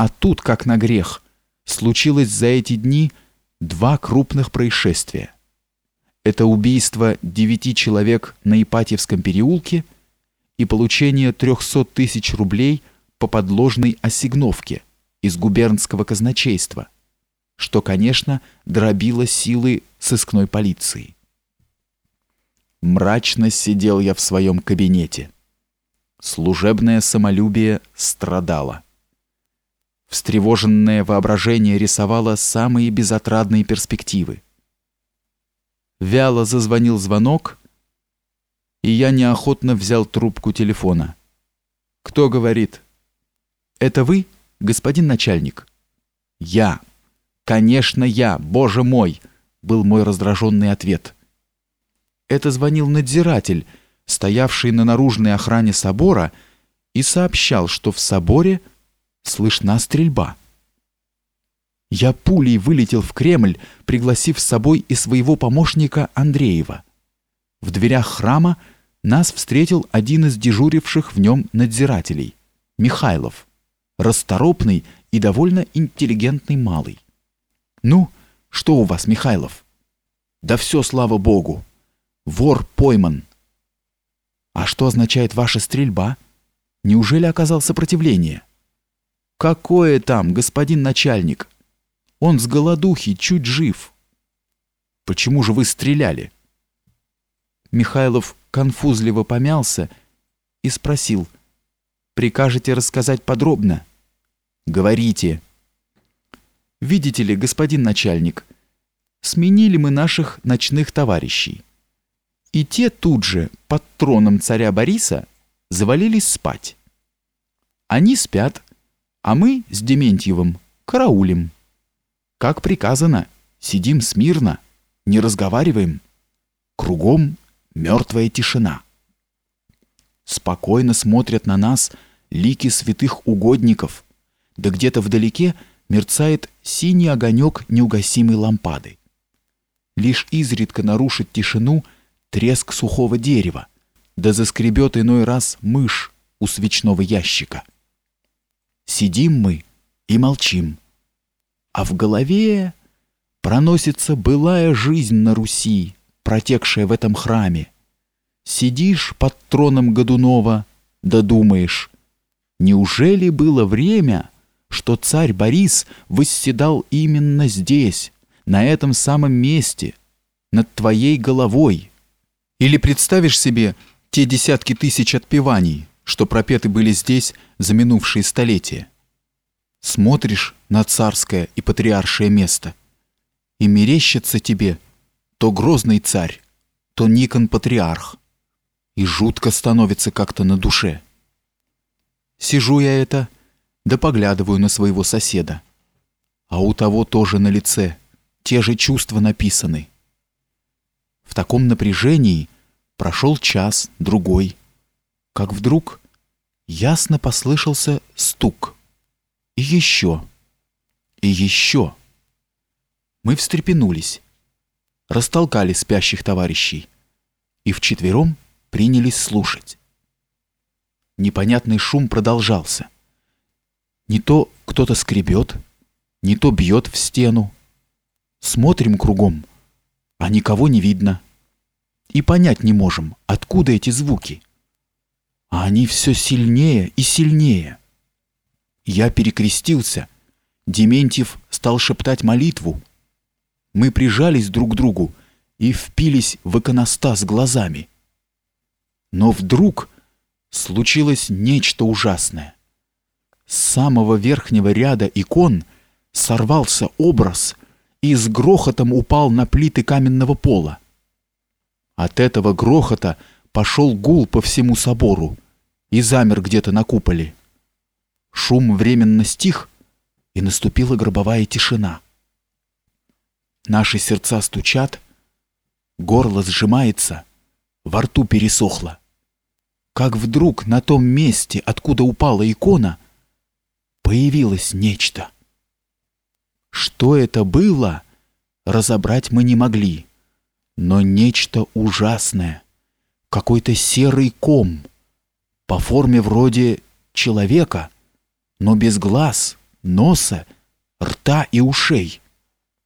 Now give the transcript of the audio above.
А тут, как на грех, случилось за эти дни два крупных происшествия. Это убийство девяти человек на Ипатьевском переулке и получение 300 тысяч рублей по подложной осигновке из губернского казначейства, что, конечно, дробило силы сыскной полиции. Мрачно сидел я в своем кабинете. Служебное самолюбие страдало. Встревоженное воображение рисовало самые безотрадные перспективы. Вяло зазвонил звонок, и я неохотно взял трубку телефона. «Кто говорит?» «Это вы, господин начальник?» «Я! Конечно, я! Боже мой!» был мой раздраженный ответ. Это звонил надзиратель, стоявший на наружной охране собора, и сообщал, что в соборе слышна стрельба. Я пулей вылетел в Кремль, пригласив с собой и своего помощника Андреева. В дверях храма нас встретил один из дежуривших в нем надзирателей, Михайлов, расторопный и довольно интеллигентный малый. «Ну, что у вас, Михайлов?» «Да все, слава богу! Вор пойман!» «А что означает ваша стрельба? Неужели оказал сопротивление?» Какое там, господин начальник? Он с голодухи чуть жив. Почему же вы стреляли? Михайлов конфузливо помялся и спросил: "Прикажете рассказать подробно?" "Говорите". "Видите ли, господин начальник, сменили мы наших ночных товарищей. И те тут же под троном царя Бориса завалились спать. Они спят, а мы с Дементьевым караулим. Как приказано, сидим смирно, не разговариваем. Кругом мертвая тишина. Спокойно смотрят на нас лики святых угодников, да где-то вдалеке мерцает синий огонек неугасимой лампады. Лишь изредка нарушит тишину треск сухого дерева, да заскребет иной раз мышь у свечного ящика. Сидим мы и молчим. А в голове проносится былая жизнь на Руси, протекшая в этом храме. Сидишь под троном Годунова, да думаешь, неужели было время, что царь Борис восседал именно здесь, на этом самом месте, над твоей головой? Или представишь себе те десятки тысяч отпеваний, что пропеты были здесь за минувшие столетия. Смотришь на царское и патриаршее место, и мерещится тебе то грозный царь, то Никон патриарх, и жутко становится как-то на душе. Сижу я это, да поглядываю на своего соседа, а у того тоже на лице те же чувства написаны. В таком напряжении прошел час, другой, как вдруг ясно послышался стук. И еще. И еще. Мы встрепенулись, растолкали спящих товарищей и вчетвером принялись слушать. Непонятный шум продолжался. Не то кто-то скребет, не то бьет в стену. Смотрим кругом, а никого не видно. И понять не можем, откуда эти звуки а они все сильнее и сильнее. Я перекрестился. Дементьев стал шептать молитву. Мы прижались друг к другу и впились в иконостас глазами. Но вдруг случилось нечто ужасное. С самого верхнего ряда икон сорвался образ и с грохотом упал на плиты каменного пола. От этого грохота пошел гул по всему собору и замер где-то на куполе. Шум временно стих, и наступила гробовая тишина. Наши сердца стучат, горло сжимается, во рту пересохло. Как вдруг на том месте, откуда упала икона, появилось нечто. Что это было, разобрать мы не могли, но нечто ужасное, какой-то серый ком — по форме вроде человека, но без глаз, носа, рта и ушей.